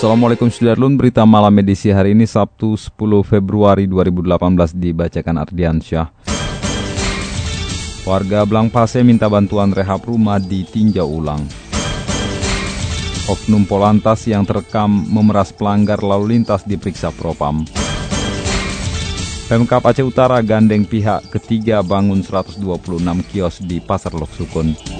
Assalamualaikum Sudarlun, berita malam edisi hari ini Sabtu 10 Februari 2018 dibacakan Ardiansyah. Warga Blangpase minta bantuan rehab rumah ditinjau ulang. Oknum Polantas yang terekam memeras pelanggar lalu lintas diperiksa Propam. Pemkap Aceh Utara gandeng pihak ketiga bangun 126 kios di Pasar Lok Sukun.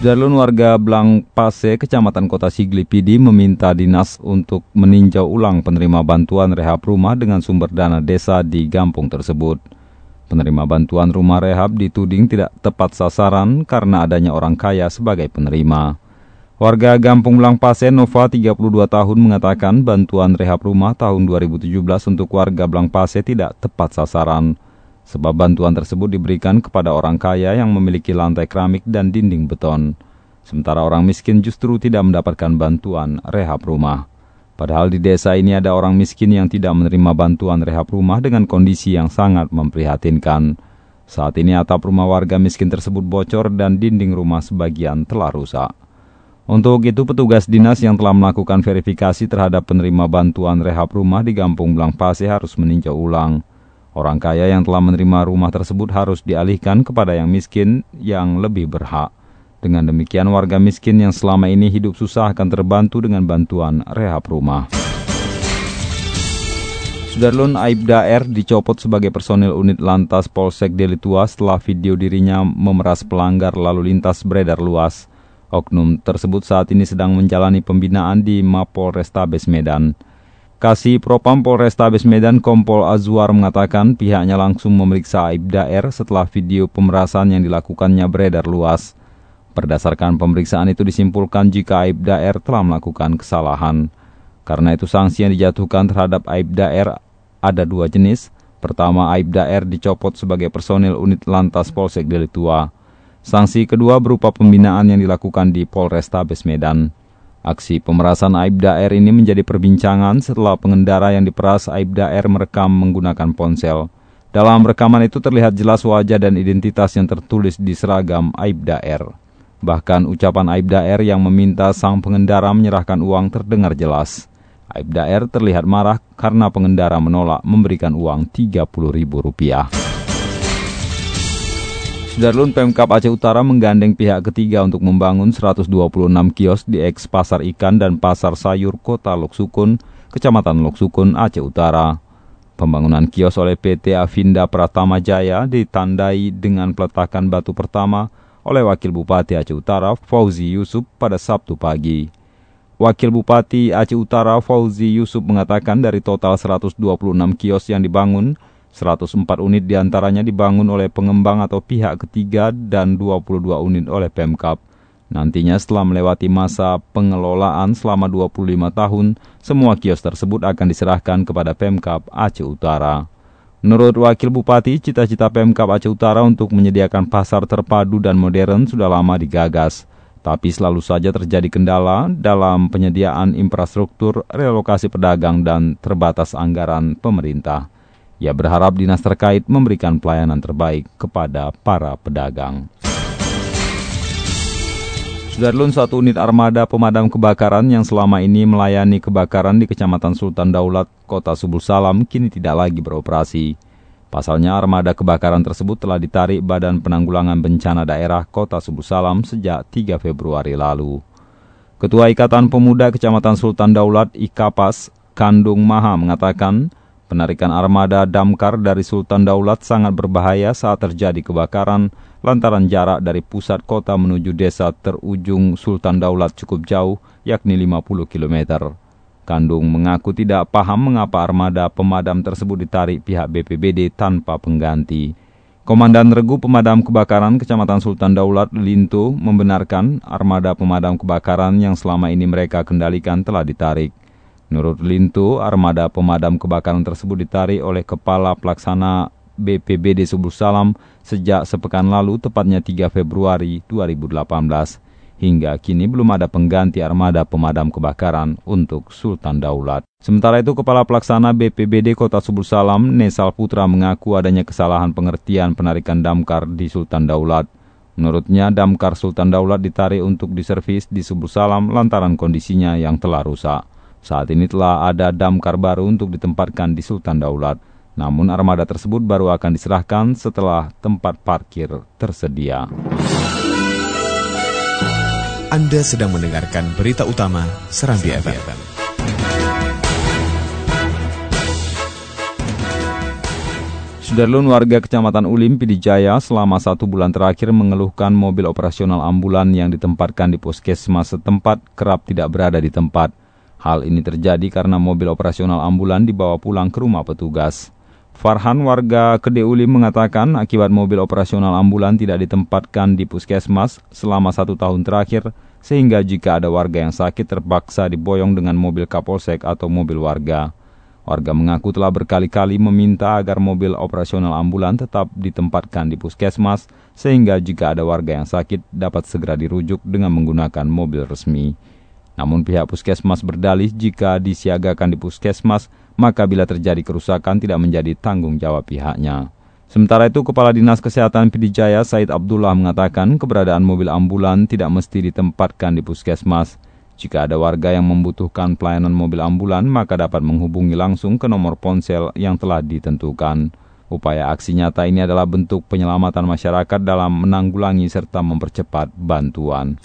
Sudarlun warga Blang Pase, Kecamatan Kota Sigli Pidi meminta dinas untuk meninjau ulang penerima bantuan rehab rumah dengan sumber dana desa di kampung tersebut. Penerima bantuan rumah rehab dituding tidak tepat sasaran karena adanya orang kaya sebagai penerima. Warga Gampung Blang Pase Nova 32 tahun mengatakan bantuan rehab rumah tahun 2017 untuk warga Blang Pase tidak tepat sasaran sebab bantuan tersebut diberikan kepada orang kaya yang memiliki lantai keramik dan dinding beton. Sementara orang miskin justru tidak mendapatkan bantuan rehab rumah. Padahal di desa ini ada orang miskin yang tidak menerima bantuan rehab rumah dengan kondisi yang sangat memprihatinkan. Saat ini atap rumah warga miskin tersebut bocor dan dinding rumah sebagian telah rusak. Untuk itu petugas dinas yang telah melakukan verifikasi terhadap penerima bantuan rehab rumah di Gampung Blang Pase harus meninjau ulang. Orang kaya yang telah menerima rumah tersebut harus dialihkan kepada yang miskin yang lebih berhak. Dengan demikian warga miskin yang selama ini hidup susah akan terbantu dengan bantuan rehab rumah. Sudarlun Aibda R dicopot sebagai personil unit lantas Polsek Delitua setelah video dirinya memeras pelanggar lalu lintas beredar luas. Oknum tersebut saat ini sedang menjalani pembinaan di Mapol Restabes Medan. Kasih Propam Polrestabes Medan Kompol Azwar mengatakan pihaknya langsung memeriksa Aibda R setelah video pemerasan yang dilakukannya beredar luas. Berdasarkan pemeriksaan itu disimpulkan jika Aibda R telah melakukan kesalahan. Karena itu sanksi yang dijatuhkan terhadap Aibda R ada dua jenis. Pertama, Aibda R dicopot sebagai personil unit lantas Polsek Delitua. Sanksi kedua berupa pembinaan yang dilakukan di Polrestabes Medan. Aksi pemerasan Aibda R ini menjadi perbincangan setelah pengendara yang diperas Aibda R merekam menggunakan ponsel. Dalam rekaman itu terlihat jelas wajah dan identitas yang tertulis di seragam Aibda R. Bahkan ucapan Aibda R yang meminta sang pengendara menyerahkan uang terdengar jelas. Aibda R terlihat marah karena pengendara menolak memberikan uang Rp30.000. Sudarlun Pemkap Aceh Utara menggandeng pihak ketiga untuk membangun 126 kios di eks Pasar Ikan dan Pasar Sayur Kota Loksukun, Kecamatan Loksukun, Aceh Utara. Pembangunan kios oleh PT Avinda Pratama Jaya ditandai dengan peletakan batu pertama oleh Wakil Bupati Aceh Utara Fauzi Yusuf pada Sabtu pagi. Wakil Bupati Aceh Utara Fauzi Yusuf mengatakan dari total 126 kios yang dibangun, 104 unit di antaranya dibangun oleh pengembang atau pihak ketiga dan 22 unit oleh Pemkap. Nantinya setelah melewati masa pengelolaan selama 25 tahun, semua kios tersebut akan diserahkan kepada Pemkap Aceh Utara. Menurut Wakil Bupati, cita-cita Pemkap Aceh Utara untuk menyediakan pasar terpadu dan modern sudah lama digagas. Tapi selalu saja terjadi kendala dalam penyediaan infrastruktur, relokasi pedagang, dan terbatas anggaran pemerintah. Ia berharap dinas terkait memberikan pelayanan terbaik kepada para pedagang. Sudarlun satu unit armada pemadam kebakaran yang selama ini melayani kebakaran di Kecamatan Sultan Daulat, Kota Subul Salam, kini tidak lagi beroperasi. Pasalnya armada kebakaran tersebut telah ditarik Badan Penanggulangan Bencana Daerah Kota Subuh Salam sejak 3 Februari lalu. Ketua Ikatan Pemuda Kecamatan Sultan Daulat Ikapas, Kandung Maha mengatakan, penarikan armada damkar dari Sultan Daulat sangat berbahaya saat terjadi kebakaran lantaran jarak dari pusat kota menuju desa terujung Sultan Daulat cukup jauh, yakni 50 km. Kandung mengaku tidak paham mengapa armada pemadam tersebut ditarik pihak BPBD tanpa pengganti. Komandan Regu Pemadam Kebakaran Kecamatan Sultan Daulat Lintu membenarkan armada pemadam kebakaran yang selama ini mereka kendalikan telah ditarik. Menurut Lintu, armada pemadam kebakaran tersebut ditarik oleh Kepala Pelaksana BPBD Subuh Salam sejak sepekan lalu tepatnya 3 Februari 2018. Hingga kini belum ada pengganti armada pemadam kebakaran untuk Sultan Daulat. Sementara itu, Kepala Pelaksana BPBD Kota Subul Salam, Nesal Putra mengaku adanya kesalahan pengertian penarikan damkar di Sultan Daulat. Menurutnya, damkar Sultan Daulat ditarik untuk diservis di Subul Salam lantaran kondisinya yang telah rusak. Saat ini telah ada damkar baru untuk ditempatkan di Sultan Daulat. Namun armada tersebut baru akan diserahkan setelah tempat parkir tersedia. Anda sedang mendengarkan berita utama Serambi FM. Sudarlun warga Kecamatan Ulim, Pidijaya selama satu bulan terakhir mengeluhkan mobil operasional ambulan yang ditempatkan di puskesmas setempat kerap tidak berada di tempat. Hal ini terjadi karena mobil operasional ambulan dibawa pulang ke rumah petugas. Farhan warga Kede Ulim mengatakan akibat mobil operasional ambulan tidak ditempatkan di puskesmas selama satu tahun terakhir, sehingga jika ada warga yang sakit terpaksa diboyong dengan mobil kapolsek atau mobil warga. Warga mengaku telah berkali-kali meminta agar mobil operasional ambulan tetap ditempatkan di puskesmas, sehingga jika ada warga yang sakit dapat segera dirujuk dengan menggunakan mobil resmi. Namun pihak puskesmas berdalih jika disiagakan di puskesmas, maka bila terjadi kerusakan tidak menjadi tanggung jawab pihaknya. Sementara itu, Kepala Dinas Kesehatan Pidijaya Said Abdullah mengatakan keberadaan mobil ambulan tidak mesti ditempatkan di puskesmas. Jika ada warga yang membutuhkan pelayanan mobil ambulan, maka dapat menghubungi langsung ke nomor ponsel yang telah ditentukan. Upaya aksi nyata ini adalah bentuk penyelamatan masyarakat dalam menanggulangi serta mempercepat bantuan.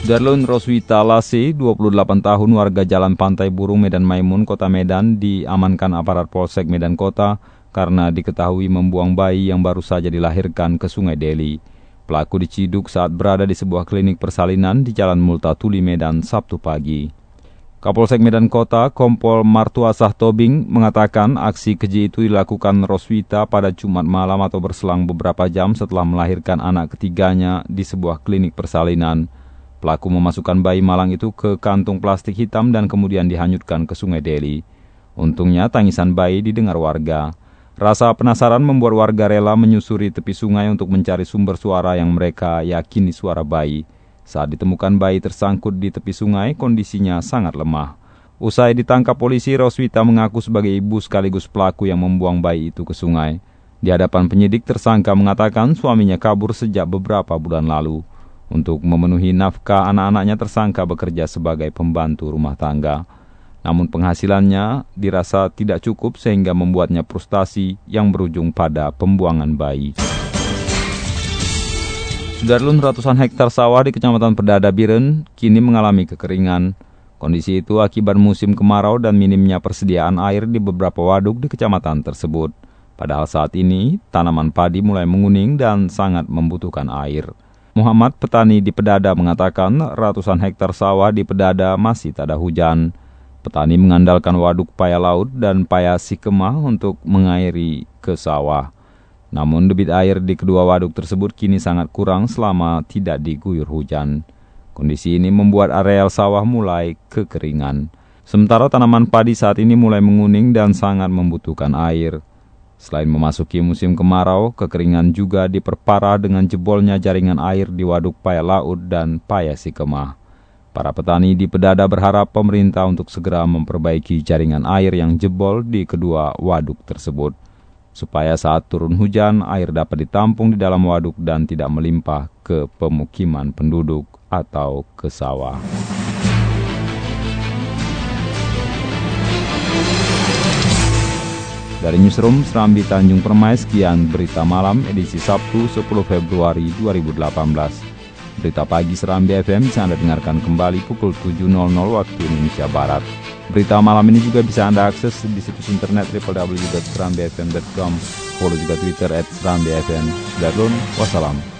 Darlun Roswita Lasi, 28 tahun warga Jalan Pantai Burung Medan Maimun, Kota Medan, diamankan aparat Polsek Medan Kota karena diketahui membuang bayi yang baru saja dilahirkan ke Sungai Deli. Pelaku diciduk saat berada di sebuah klinik persalinan di Jalan Multatuli Medan Sabtu pagi. Kapolsek Medan Kota, Kompol Martuasah Tobing, mengatakan aksi keji itu dilakukan Roswita pada Jumat malam atau berselang beberapa jam setelah melahirkan anak ketiganya di sebuah klinik persalinan. Pelaku memasukkan bayi malang itu ke kantung plastik hitam dan kemudian dihanyutkan ke sungai Deli. Untungnya tangisan bayi didengar warga. Rasa penasaran membuat warga rela menyusuri tepi sungai untuk mencari sumber suara yang mereka yakini suara bayi. Saat ditemukan bayi tersangkut di tepi sungai, kondisinya sangat lemah. Usai ditangkap polisi, Roswita mengaku sebagai ibu sekaligus pelaku yang membuang bayi itu ke sungai. Di hadapan penyidik, tersangka mengatakan suaminya kabur sejak beberapa bulan lalu. Untuk memenuhi nafkah anak-anaknya tersangka bekerja sebagai pembantu rumah tangga. Namun penghasilannya dirasa tidak cukup sehingga membuatnya frustasi yang berujung pada pembuangan bayi. Sudarlun ratusan hektar sawah di Kecamatan Perdada Biren kini mengalami kekeringan. Kondisi itu akibat musim kemarau dan minimnya persediaan air di beberapa waduk di kecamatan tersebut. Padahal saat ini, tanaman padi mulai menguning dan sangat membutuhkan air. Muhammad, petani di Pedada, mengatakan ratusan hektar sawah di Pedada masih tak ada hujan. Petani mengandalkan waduk paya laut dan paya sikemah untuk mengairi ke sawah. Namun debit air di kedua waduk tersebut kini sangat kurang selama tidak diguyur hujan. Kondisi ini membuat areal sawah mulai kekeringan. Sementara tanaman padi saat ini mulai menguning dan sangat membutuhkan air. Selain memasuki musim kemarau, kekeringan juga diperparah dengan jebolnya jaringan air di Waduk Paya Laut dan Paya Sikemah. Para petani di Pedada berharap pemerintah untuk segera memperbaiki jaringan air yang jebol di kedua waduk tersebut, supaya saat turun hujan air dapat ditampung di dalam waduk dan tidak melimpah ke pemukiman penduduk atau ke sawah. Dari Newsroom Serambi Tanjung Permai, sekian berita malam edisi Sabtu 10 Februari 2018. Berita pagi Serambi FM bisa Anda dengarkan kembali pukul 7.00 waktu Indonesia Barat. Berita malam ini juga bisa Anda akses di situs internet www.serambifm.com. Follow juga Twitter at Serambi FM. Sudah wassalam.